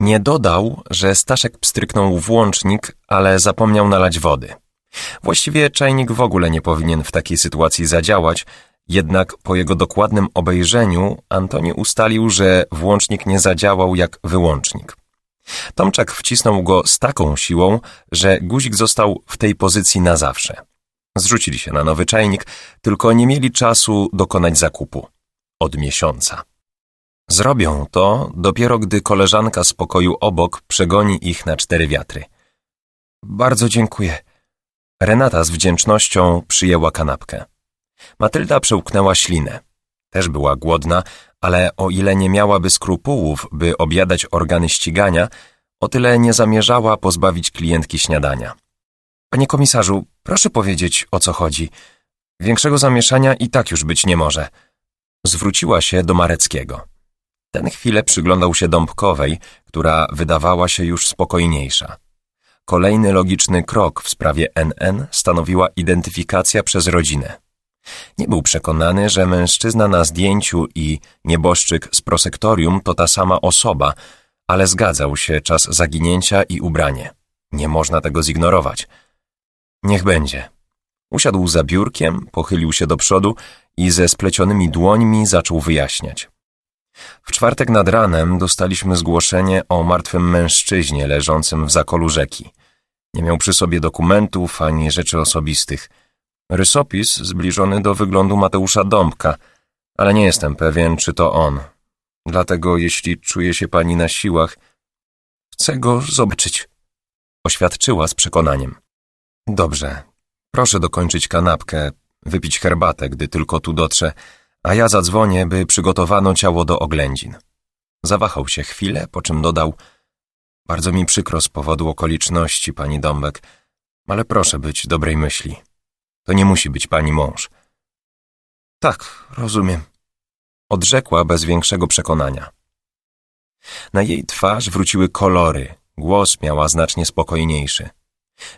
Nie dodał, że Staszek pstryknął włącznik, ale zapomniał nalać wody. Właściwie czajnik w ogóle nie powinien w takiej sytuacji zadziałać, jednak po jego dokładnym obejrzeniu Antoni ustalił, że włącznik nie zadziałał jak wyłącznik. Tomczak wcisnął go z taką siłą, że guzik został w tej pozycji na zawsze. Zrzucili się na nowy czajnik, tylko nie mieli czasu dokonać zakupu. Od miesiąca. Zrobią to dopiero gdy koleżanka z pokoju obok przegoni ich na cztery wiatry. Bardzo dziękuję. Renata z wdzięcznością przyjęła kanapkę. Matylda przełknęła ślinę. Też była głodna, ale o ile nie miałaby skrupułów, by objadać organy ścigania, o tyle nie zamierzała pozbawić klientki śniadania. Panie komisarzu, proszę powiedzieć, o co chodzi. Większego zamieszania i tak już być nie może. Zwróciła się do Mareckiego. Ten chwilę przyglądał się Dąbkowej, która wydawała się już spokojniejsza. Kolejny logiczny krok w sprawie NN stanowiła identyfikacja przez rodzinę. Nie był przekonany, że mężczyzna na zdjęciu i nieboszczyk z prosektorium to ta sama osoba, ale zgadzał się czas zaginięcia i ubranie. Nie można tego zignorować. Niech będzie. Usiadł za biurkiem, pochylił się do przodu i ze splecionymi dłońmi zaczął wyjaśniać. W czwartek nad ranem dostaliśmy zgłoszenie o martwym mężczyźnie leżącym w zakolu rzeki. Nie miał przy sobie dokumentów ani rzeczy osobistych. Rysopis zbliżony do wyglądu Mateusza Dąbka, ale nie jestem pewien, czy to on. Dlatego, jeśli czuje się pani na siłach, chcę go zobaczyć. Oświadczyła z przekonaniem. Dobrze, proszę dokończyć kanapkę, wypić herbatę, gdy tylko tu dotrze, a ja zadzwonię, by przygotowano ciało do oględzin. Zawahał się chwilę, po czym dodał Bardzo mi przykro z powodu okoliczności, pani Dąbek, ale proszę być dobrej myśli. To nie musi być pani mąż. Tak, rozumiem. Odrzekła bez większego przekonania. Na jej twarz wróciły kolory, głos miała znacznie spokojniejszy.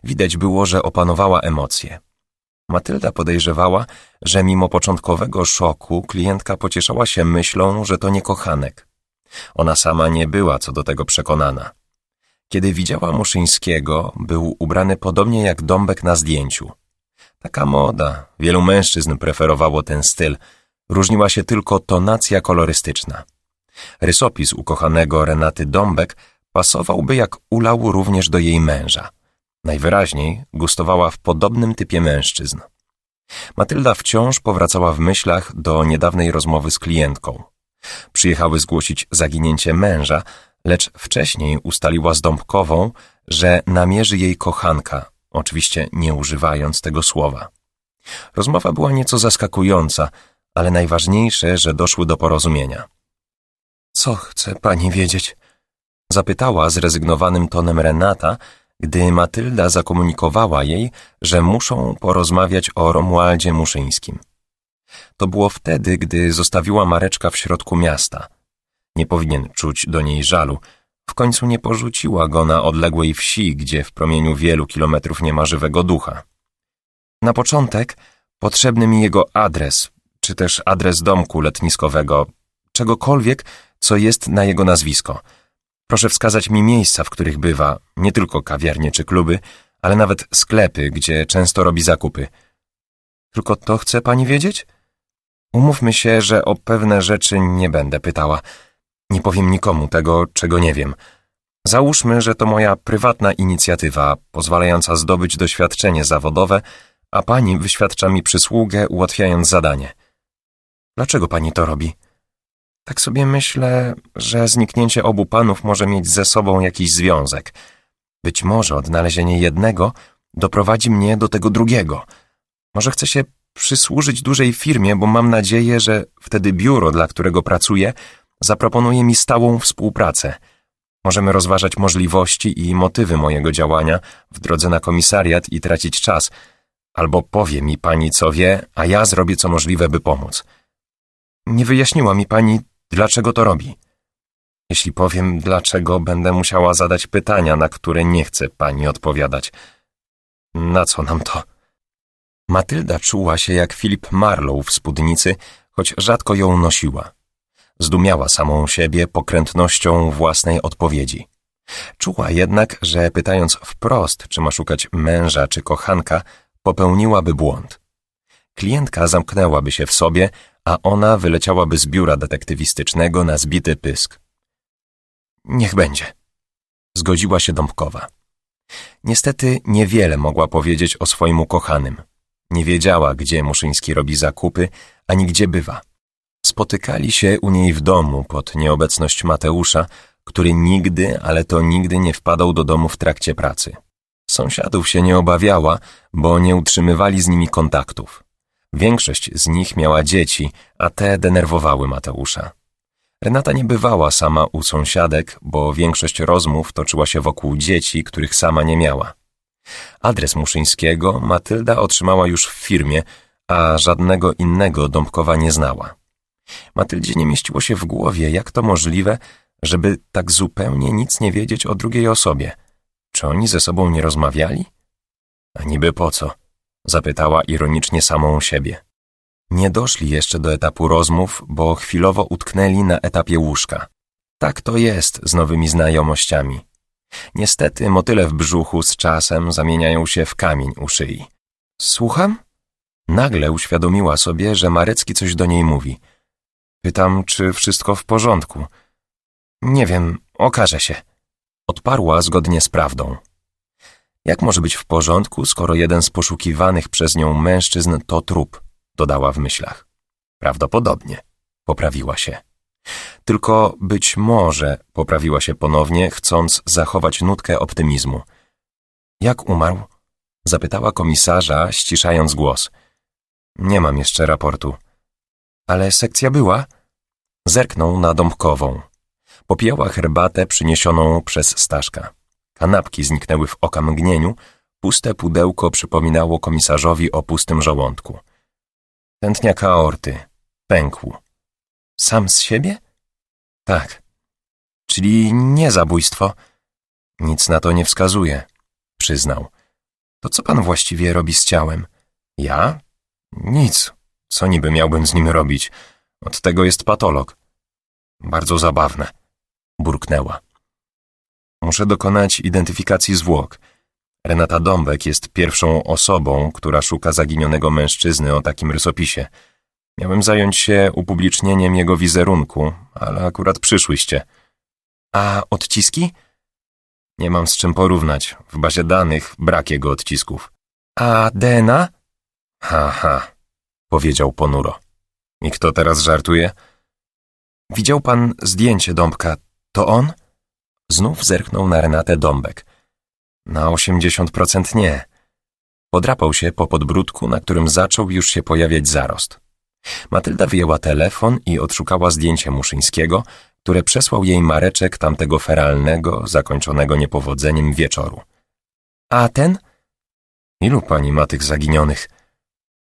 Widać było, że opanowała emocje. Matylda podejrzewała, że mimo początkowego szoku klientka pocieszała się myślą, że to nie kochanek. Ona sama nie była co do tego przekonana. Kiedy widziała Muszyńskiego, był ubrany podobnie jak Dąbek na zdjęciu. Taka moda, wielu mężczyzn preferowało ten styl, różniła się tylko tonacja kolorystyczna. Rysopis ukochanego Renaty Dąbek pasowałby jak ulał również do jej męża. Najwyraźniej gustowała w podobnym typie mężczyzn. Matylda wciąż powracała w myślach do niedawnej rozmowy z klientką. Przyjechały zgłosić zaginięcie męża, lecz wcześniej ustaliła z Dąbkową, że namierzy jej kochanka, oczywiście nie używając tego słowa. Rozmowa była nieco zaskakująca, ale najważniejsze, że doszły do porozumienia. Co chce pani wiedzieć? Zapytała zrezygnowanym tonem Renata, gdy Matylda zakomunikowała jej, że muszą porozmawiać o Romualdzie Muszyńskim. To było wtedy, gdy zostawiła Mareczka w środku miasta. Nie powinien czuć do niej żalu. W końcu nie porzuciła go na odległej wsi, gdzie w promieniu wielu kilometrów nie ma żywego ducha. Na początek potrzebny mi jego adres, czy też adres domku letniskowego, czegokolwiek, co jest na jego nazwisko – Proszę wskazać mi miejsca, w których bywa, nie tylko kawiarnie czy kluby, ale nawet sklepy, gdzie często robi zakupy. Tylko to chce pani wiedzieć? Umówmy się, że o pewne rzeczy nie będę pytała. Nie powiem nikomu tego, czego nie wiem. Załóżmy, że to moja prywatna inicjatywa, pozwalająca zdobyć doświadczenie zawodowe, a pani wyświadcza mi przysługę, ułatwiając zadanie. Dlaczego pani to robi? Tak sobie myślę, że zniknięcie obu panów może mieć ze sobą jakiś związek. Być może odnalezienie jednego doprowadzi mnie do tego drugiego. Może chcę się przysłużyć dużej firmie, bo mam nadzieję, że wtedy biuro, dla którego pracuję, zaproponuje mi stałą współpracę. Możemy rozważać możliwości i motywy mojego działania w drodze na komisariat i tracić czas. Albo powie mi pani, co wie, a ja zrobię co możliwe, by pomóc. Nie wyjaśniła mi pani, Dlaczego to robi? Jeśli powiem dlaczego, będę musiała zadać pytania, na które nie chce pani odpowiadać. Na co nam to? Matylda czuła się jak Filip Marlow w spódnicy, choć rzadko ją nosiła. Zdumiała samą siebie pokrętnością własnej odpowiedzi. Czuła jednak, że pytając wprost, czy ma szukać męża czy kochanka, popełniłaby błąd. Klientka zamknęłaby się w sobie, a ona wyleciałaby z biura detektywistycznego na zbity pysk. Niech będzie. Zgodziła się Dąbkowa. Niestety niewiele mogła powiedzieć o swoim ukochanym. Nie wiedziała, gdzie Muszyński robi zakupy, ani gdzie bywa. Spotykali się u niej w domu pod nieobecność Mateusza, który nigdy, ale to nigdy nie wpadał do domu w trakcie pracy. Sąsiadów się nie obawiała, bo nie utrzymywali z nimi kontaktów. Większość z nich miała dzieci, a te denerwowały Mateusza. Renata nie bywała sama u sąsiadek, bo większość rozmów toczyła się wokół dzieci, których sama nie miała. Adres Muszyńskiego Matylda otrzymała już w firmie, a żadnego innego Dąbkowa nie znała. Matyldzie nie mieściło się w głowie, jak to możliwe, żeby tak zupełnie nic nie wiedzieć o drugiej osobie. Czy oni ze sobą nie rozmawiali? A niby po co? Zapytała ironicznie samą siebie. Nie doszli jeszcze do etapu rozmów, bo chwilowo utknęli na etapie łóżka. Tak to jest z nowymi znajomościami. Niestety motyle w brzuchu z czasem zamieniają się w kamień u szyi. Słucham? Nagle uświadomiła sobie, że Marecki coś do niej mówi. Pytam, czy wszystko w porządku. Nie wiem, okaże się. Odparła zgodnie z prawdą. Jak może być w porządku, skoro jeden z poszukiwanych przez nią mężczyzn to trup? Dodała w myślach. Prawdopodobnie. Poprawiła się. Tylko być może poprawiła się ponownie, chcąc zachować nutkę optymizmu. Jak umarł? Zapytała komisarza, ściszając głos. Nie mam jeszcze raportu. Ale sekcja była? Zerknął na Dąbkową. Popijała herbatę przyniesioną przez Staszka. Kanapki zniknęły w okamgnieniu, puste pudełko przypominało komisarzowi o pustym żołądku. Tętniak aorty. Pękł. Sam z siebie? Tak. Czyli nie zabójstwo. Nic na to nie wskazuje, przyznał. To co pan właściwie robi z ciałem? Ja? Nic. Co niby miałbym z nim robić? Od tego jest patolog. Bardzo zabawne. Burknęła. Muszę dokonać identyfikacji zwłok. Renata Dąbek jest pierwszą osobą, która szuka zaginionego mężczyzny o takim rysopisie. Miałem zająć się upublicznieniem jego wizerunku, ale akurat przyszłyście. A odciski? Nie mam z czym porównać. W bazie danych brak jego odcisków. A DNA? Ha, ha, powiedział ponuro. I kto teraz żartuje? Widział pan zdjęcie Dąbka. To on? Znów zerknął na Renatę Dąbek. Na osiemdziesiąt procent nie. Podrapał się po podbródku, na którym zaczął już się pojawiać zarost. Matylda wyjęła telefon i odszukała zdjęcie Muszyńskiego, które przesłał jej Mareczek tamtego feralnego, zakończonego niepowodzeniem wieczoru. A ten? Ilu pani ma tych zaginionych?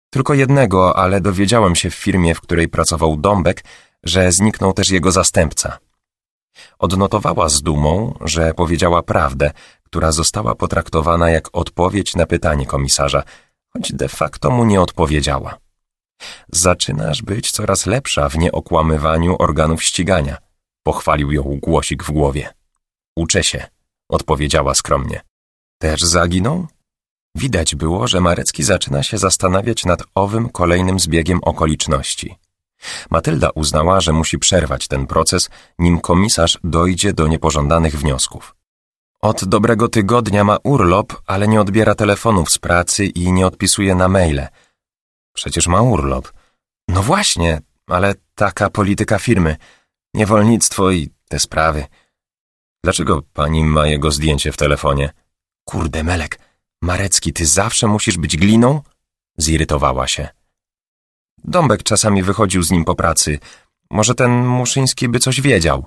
Tylko jednego, ale dowiedziałem się w firmie, w której pracował Dąbek, że zniknął też jego zastępca. Odnotowała z dumą, że powiedziała prawdę, która została potraktowana jak odpowiedź na pytanie komisarza, choć de facto mu nie odpowiedziała. Zaczynasz być coraz lepsza w nieokłamywaniu organów ścigania, pochwalił ją głosik w głowie. Uczę się, odpowiedziała skromnie. Też zaginął? Widać było, że Marecki zaczyna się zastanawiać nad owym kolejnym zbiegiem okoliczności. Matylda uznała, że musi przerwać ten proces, nim komisarz dojdzie do niepożądanych wniosków. Od dobrego tygodnia ma urlop, ale nie odbiera telefonów z pracy i nie odpisuje na maile. Przecież ma urlop. No właśnie, ale taka polityka firmy. Niewolnictwo i te sprawy. Dlaczego pani ma jego zdjęcie w telefonie? Kurde, Melek, Marecki, ty zawsze musisz być gliną? Zirytowała się. Dąbek czasami wychodził z nim po pracy. Może ten Muszyński by coś wiedział.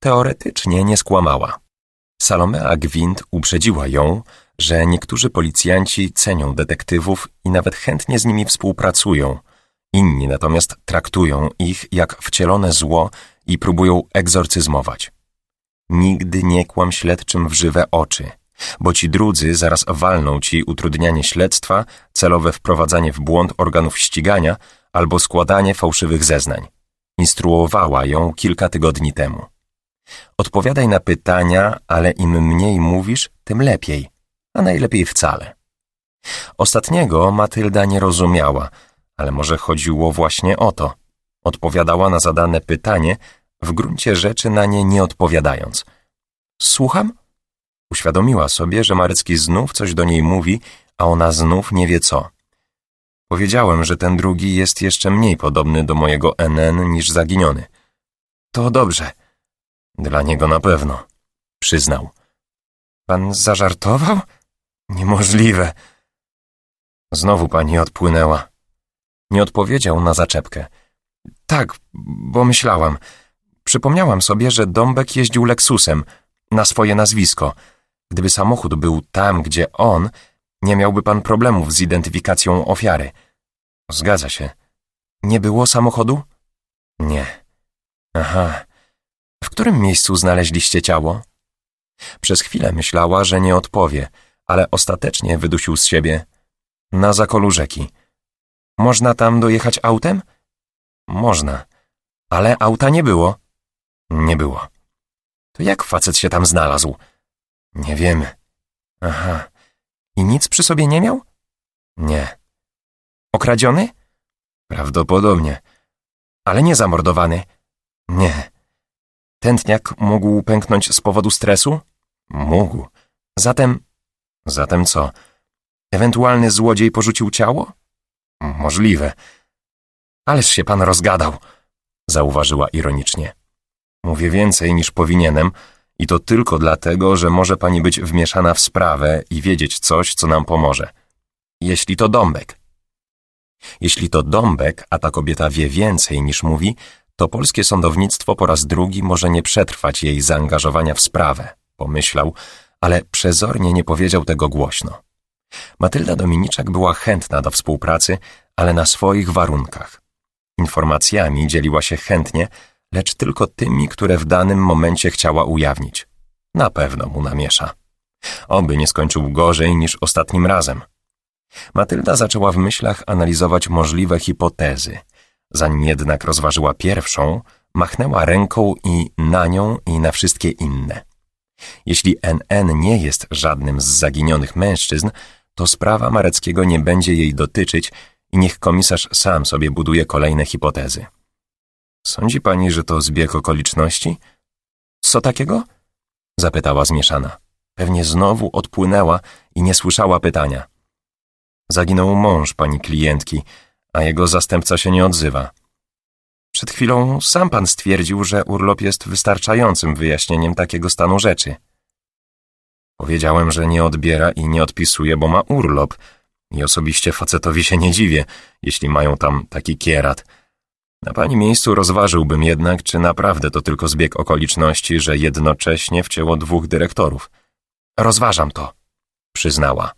Teoretycznie nie skłamała. Salomea Gwint uprzedziła ją, że niektórzy policjanci cenią detektywów i nawet chętnie z nimi współpracują. Inni natomiast traktują ich jak wcielone zło i próbują egzorcyzmować. Nigdy nie kłam śledczym w żywe oczy, bo ci drudzy zaraz walną ci utrudnianie śledztwa, celowe wprowadzanie w błąd organów ścigania albo składanie fałszywych zeznań. Instruowała ją kilka tygodni temu. Odpowiadaj na pytania, ale im mniej mówisz, tym lepiej, a najlepiej wcale. Ostatniego Matylda nie rozumiała, ale może chodziło właśnie o to. Odpowiadała na zadane pytanie, w gruncie rzeczy na nie nie odpowiadając. Słucham? Uświadomiła sobie, że Marecki znów coś do niej mówi, a ona znów nie wie co. Powiedziałem, że ten drugi jest jeszcze mniej podobny do mojego NN niż zaginiony. To dobrze. Dla niego na pewno, przyznał. Pan zażartował? Niemożliwe. Znowu pani odpłynęła. Nie odpowiedział na zaczepkę. Tak, bo myślałam. Przypomniałam sobie, że Dąbek jeździł Lexusem na swoje nazwisko. Gdyby samochód był tam, gdzie on, nie miałby pan problemów z identyfikacją ofiary. Zgadza się. Nie było samochodu? Nie. Aha. W którym miejscu znaleźliście ciało? Przez chwilę myślała, że nie odpowie, ale ostatecznie wydusił z siebie. Na zakolu rzeki. Można tam dojechać autem? Można. Ale auta nie było. Nie było. To jak facet się tam znalazł? Nie wiemy. Aha. I nic przy sobie nie miał? Nie. Okradziony? Prawdopodobnie. Ale nie zamordowany? Nie. Tętniak mógł pęknąć z powodu stresu? Mógł. Zatem... Zatem co? Ewentualny złodziej porzucił ciało? Możliwe. Ależ się pan rozgadał, zauważyła ironicznie. Mówię więcej niż powinienem i to tylko dlatego, że może pani być wmieszana w sprawę i wiedzieć coś, co nam pomoże. Jeśli to Dąbek. Jeśli to Dąbek, a ta kobieta wie więcej niż mówi, to polskie sądownictwo po raz drugi może nie przetrwać jej zaangażowania w sprawę, pomyślał, ale przezornie nie powiedział tego głośno. Matylda Dominiczak była chętna do współpracy, ale na swoich warunkach. Informacjami dzieliła się chętnie, lecz tylko tymi, które w danym momencie chciała ujawnić. Na pewno mu namiesza. Oby nie skończył gorzej niż ostatnim razem. Matylda zaczęła w myślach analizować możliwe hipotezy. Zanim jednak rozważyła pierwszą, machnęła ręką i na nią i na wszystkie inne. Jeśli NN nie jest żadnym z zaginionych mężczyzn, to sprawa Mareckiego nie będzie jej dotyczyć i niech komisarz sam sobie buduje kolejne hipotezy. Sądzi pani, że to zbieg okoliczności? Co takiego? Zapytała zmieszana. Pewnie znowu odpłynęła i nie słyszała pytania. Zaginął mąż pani klientki, a jego zastępca się nie odzywa. Przed chwilą sam pan stwierdził, że urlop jest wystarczającym wyjaśnieniem takiego stanu rzeczy. Powiedziałem, że nie odbiera i nie odpisuje, bo ma urlop i osobiście facetowi się nie dziwię, jeśli mają tam taki kierat. Na pani miejscu rozważyłbym jednak, czy naprawdę to tylko zbieg okoliczności, że jednocześnie wcięło dwóch dyrektorów. Rozważam to, przyznała.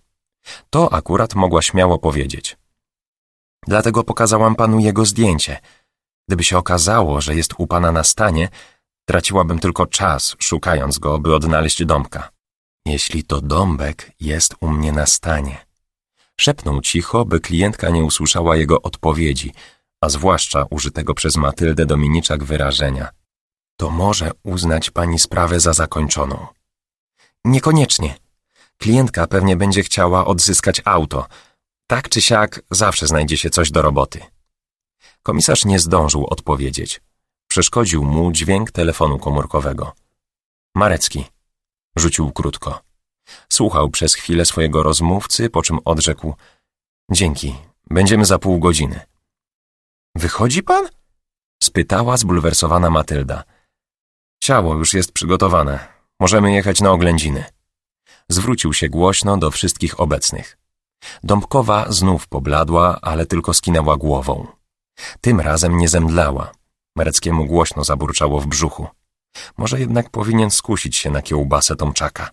To akurat mogła śmiało powiedzieć. Dlatego pokazałam panu jego zdjęcie. Gdyby się okazało, że jest u pana na stanie, traciłabym tylko czas, szukając go, by odnaleźć Dąbka. Jeśli to Dąbek jest u mnie na stanie. Szepnął cicho, by klientka nie usłyszała jego odpowiedzi, a zwłaszcza użytego przez Matyldę Dominiczak wyrażenia. To może uznać pani sprawę za zakończoną. Niekoniecznie. Klientka pewnie będzie chciała odzyskać auto. Tak czy siak zawsze znajdzie się coś do roboty. Komisarz nie zdążył odpowiedzieć. Przeszkodził mu dźwięk telefonu komórkowego. Marecki. Rzucił krótko. Słuchał przez chwilę swojego rozmówcy, po czym odrzekł Dzięki, będziemy za pół godziny. Wychodzi pan? spytała zbulwersowana Matylda. Ciało już jest przygotowane. Możemy jechać na oględziny. Zwrócił się głośno do wszystkich obecnych. Dąbkowa znów pobladła, ale tylko skinęła głową. Tym razem nie zemdlała. Mereckiemu głośno zaburczało w brzuchu. Może jednak powinien skusić się na kiełbasę Tomczaka.